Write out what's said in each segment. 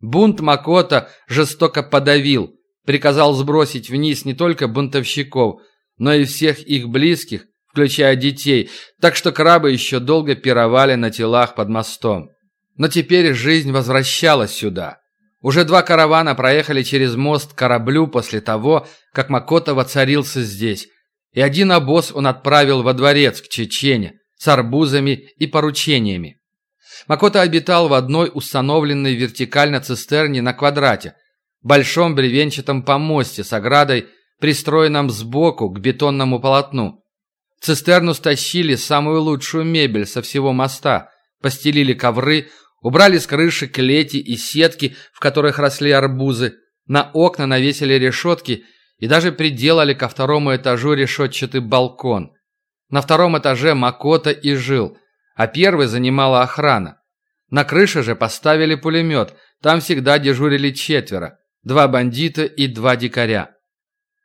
Бунт Макота жестоко подавил, приказал сбросить вниз не только бунтовщиков, но и всех их близких, включая детей, так что крабы еще долго пировали на телах под мостом. Но теперь жизнь возвращалась сюда. Уже два каравана проехали через мост к кораблю после того, как Макото воцарился здесь, и один обоз он отправил во дворец к Чечене с арбузами и поручениями. Макото обитал в одной установленной вертикально цистерне на квадрате, большом бревенчатом помосте с оградой, пристроенном сбоку к бетонному полотну. Цистерну стащили самую лучшую мебель со всего моста, постелили ковры, убрали с крыши клети и сетки, в которых росли арбузы, на окна навесили решетки и даже приделали ко второму этажу решетчатый балкон. На втором этаже Макота и жил, а первый занимала охрана. На крыше же поставили пулемет, там всегда дежурили четверо, два бандита и два дикаря.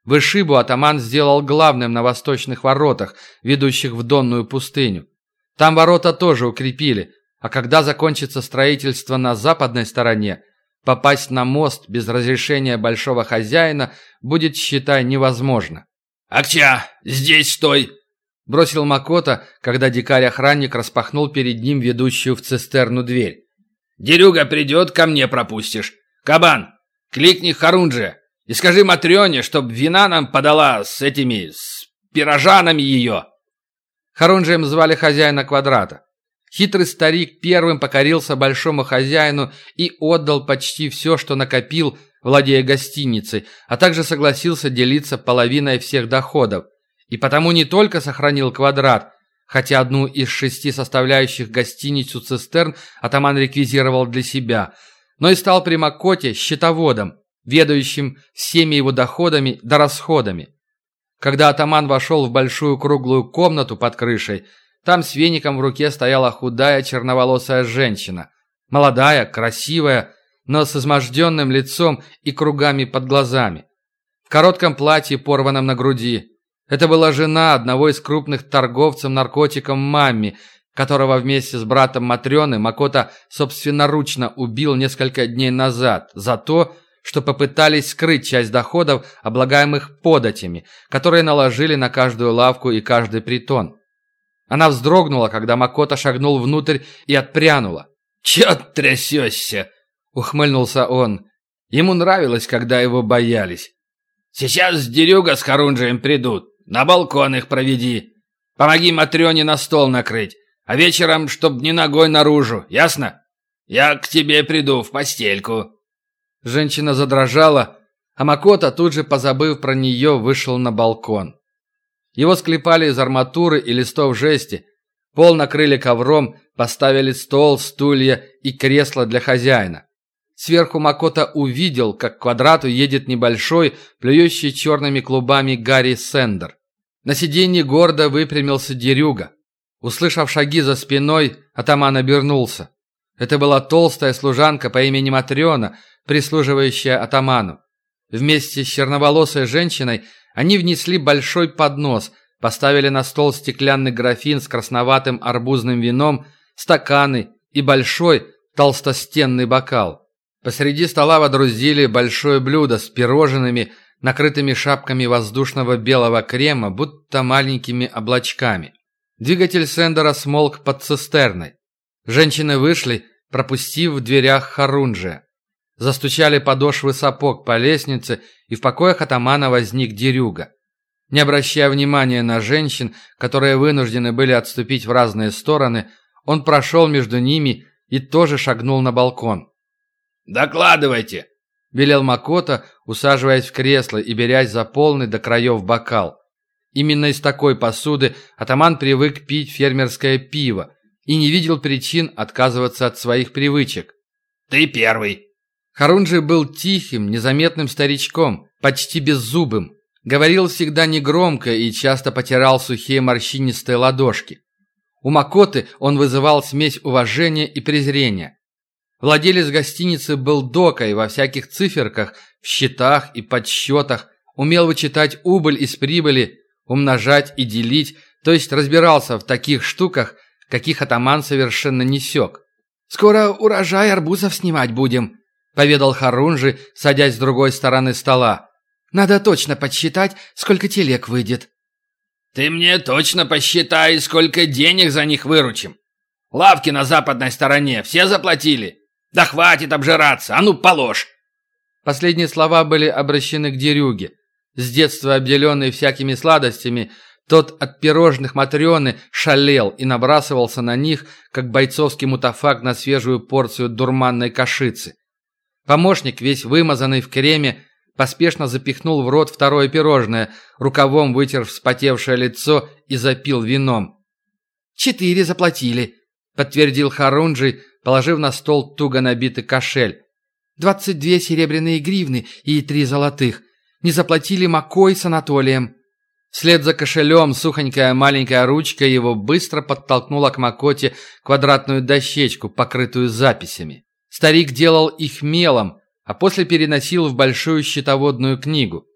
Вышибу атаман сделал главным на восточных воротах, ведущих в Донную пустыню. Там ворота тоже укрепили, а когда закончится строительство на западной стороне, попасть на мост без разрешения большого хозяина будет, считай, невозможно. «Акча, здесь стой!» Бросил Макота, когда дикарь-охранник распахнул перед ним ведущую в цистерну дверь. «Дерюга придет, ко мне пропустишь. Кабан, кликни Харунже, и скажи Матрёне, чтоб вина нам подала с этими... с пирожанами ее!» Харунжем звали хозяина квадрата. Хитрый старик первым покорился большому хозяину и отдал почти все, что накопил, владея гостиницей, а также согласился делиться половиной всех доходов. И потому не только сохранил квадрат, хотя одну из шести составляющих гостиницу «Цистерн» атаман реквизировал для себя, но и стал при Макоте счетоводом, ведающим всеми его доходами да расходами. Когда атаман вошел в большую круглую комнату под крышей, там с веником в руке стояла худая черноволосая женщина. Молодая, красивая, но с изможденным лицом и кругами под глазами. В коротком платье, порванном на груди. Это была жена одного из крупных торговцев наркотиком Мамми, которого вместе с братом Матрёны Макота собственноручно убил несколько дней назад за то, что попытались скрыть часть доходов, облагаемых податями, которые наложили на каждую лавку и каждый притон. Она вздрогнула, когда Макота шагнул внутрь и отпрянула. «Чё трясёшься?» — ухмыльнулся он. Ему нравилось, когда его боялись. «Сейчас Дерюга с Харунжием придут. На балкон их проведи. Помоги Матрёне на стол накрыть, а вечером, чтоб не ногой наружу, ясно? Я к тебе приду в постельку». Женщина задрожала, а Макота, тут же позабыв про нее, вышел на балкон. Его склепали из арматуры и листов жести, пол накрыли ковром, поставили стол, стулья и кресло для хозяина. Сверху Макота увидел, как к квадрату едет небольшой, плюющий черными клубами Гарри Сендер. На сиденье гордо выпрямился Дерюга. Услышав шаги за спиной, атаман обернулся. Это была толстая служанка по имени Матрена, прислуживающая атаману. Вместе с черноволосой женщиной они внесли большой поднос, поставили на стол стеклянный графин с красноватым арбузным вином, стаканы и большой толстостенный бокал. Посреди стола водрузили большое блюдо с пирожными, накрытыми шапками воздушного белого крема, будто маленькими облачками. Двигатель Сендера смолк под цистерной. Женщины вышли, пропустив в дверях Харунжия. Застучали подошвы сапог по лестнице, и в покоях атамана возник дерюга. Не обращая внимания на женщин, которые вынуждены были отступить в разные стороны, он прошел между ними и тоже шагнул на балкон. «Докладывайте!» – велел Макота, усаживаясь в кресло и берясь за полный до краев бокал. Именно из такой посуды атаман привык пить фермерское пиво и не видел причин отказываться от своих привычек. «Ты первый!» Харунжи был тихим, незаметным старичком, почти беззубым. Говорил всегда негромко и часто потирал сухие морщинистые ладошки. У Макоты он вызывал смесь уважения и презрения. Владелец гостиницы был докой во всяких циферках, в счетах и подсчетах, умел вычитать убыль из прибыли, умножать и делить, то есть разбирался в таких штуках, каких атаман совершенно не сёк. «Скоро урожай арбузов снимать будем», — поведал Харунжи, садясь с другой стороны стола. «Надо точно подсчитать, сколько телег выйдет». «Ты мне точно посчитай, сколько денег за них выручим. Лавки на западной стороне все заплатили. Да хватит обжираться, а ну положь!» Последние слова были обращены к Дерюге. С детства обделенный всякими сладостями, тот от пирожных Матрёны шалел и набрасывался на них, как бойцовский мутафак на свежую порцию дурманной кашицы. Помощник, весь вымазанный в креме, поспешно запихнул в рот второе пирожное, рукавом вытер вспотевшее лицо и запил вином. «Четыре заплатили», — подтвердил Харунджи, положив на стол туго набитый кошель. «Двадцать две серебряные гривны и три золотых. Не заплатили Макой с Анатолием». Вслед за кошелем сухонькая маленькая ручка его быстро подтолкнула к Макоте квадратную дощечку, покрытую записями. Старик делал их мелом, а после переносил в большую счетоводную книгу.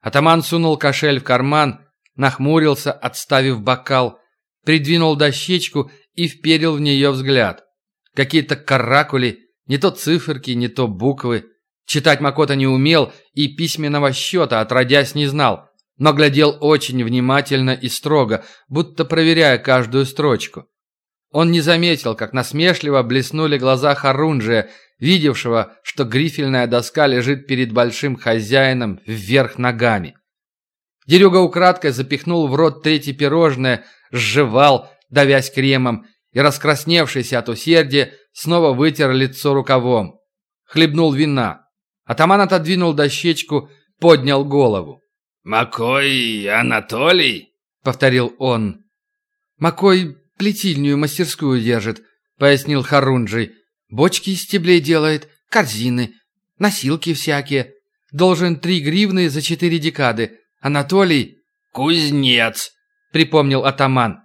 Атаман сунул кошель в карман, нахмурился, отставив бокал, придвинул дощечку и вперил в нее взгляд. Какие-то каракули, не то циферки, не то буквы. Читать Макота не умел и письменного счета отродясь не знал но глядел очень внимательно и строго, будто проверяя каждую строчку. Он не заметил, как насмешливо блеснули глаза Харунжия, видевшего, что грифельная доска лежит перед большим хозяином вверх ногами. Дерюга украдкой запихнул в рот третье пирожное, сживал, давясь кремом, и, раскрасневшийся от усердия, снова вытер лицо рукавом. Хлебнул вина. Атаман отодвинул дощечку, поднял голову. «Макой Анатолий?» — повторил он. «Макой плетильную мастерскую держит», — пояснил Харунджий. «Бочки из стеблей делает, корзины, носилки всякие. Должен три гривны за четыре декады. Анатолий...» «Кузнец», — припомнил атаман.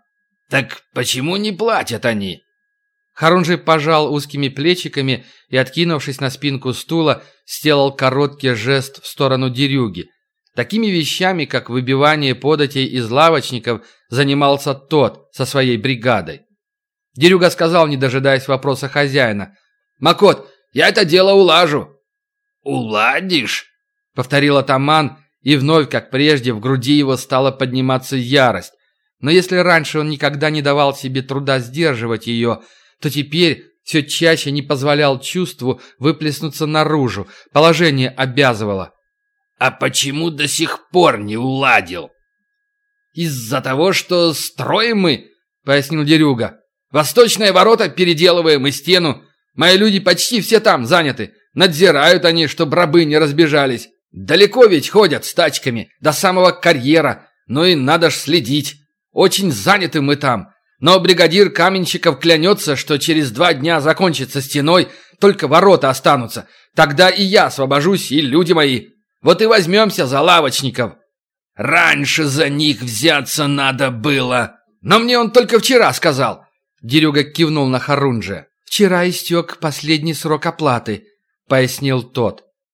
«Так почему не платят они?» Харунжий пожал узкими плечиками и, откинувшись на спинку стула, сделал короткий жест в сторону дерюги. Такими вещами, как выбивание податей из лавочников, занимался тот со своей бригадой. Дерюга сказал, не дожидаясь вопроса хозяина. «Макот, я это дело улажу». «Уладишь?» — повторил атаман, и вновь, как прежде, в груди его стала подниматься ярость. Но если раньше он никогда не давал себе труда сдерживать ее, то теперь все чаще не позволял чувству выплеснуться наружу. Положение обязывало. «А почему до сих пор не уладил?» «Из-за того, что строим мы», — пояснил Дерюга. «Восточные ворота переделываем и стену. Мои люди почти все там заняты. Надзирают они, чтобы рабы не разбежались. Далеко ведь ходят с тачками, до самого карьера. Ну и надо ж следить. Очень заняты мы там. Но бригадир каменщиков клянется, что через два дня закончится стеной, только ворота останутся. Тогда и я освобожусь, и люди мои. Вот и возьмемся за лавочников. Раньше за них взяться надо было. Но мне он только вчера сказал. Дерюга кивнул на Харунже. Вчера истек последний срок оплаты, пояснил тот.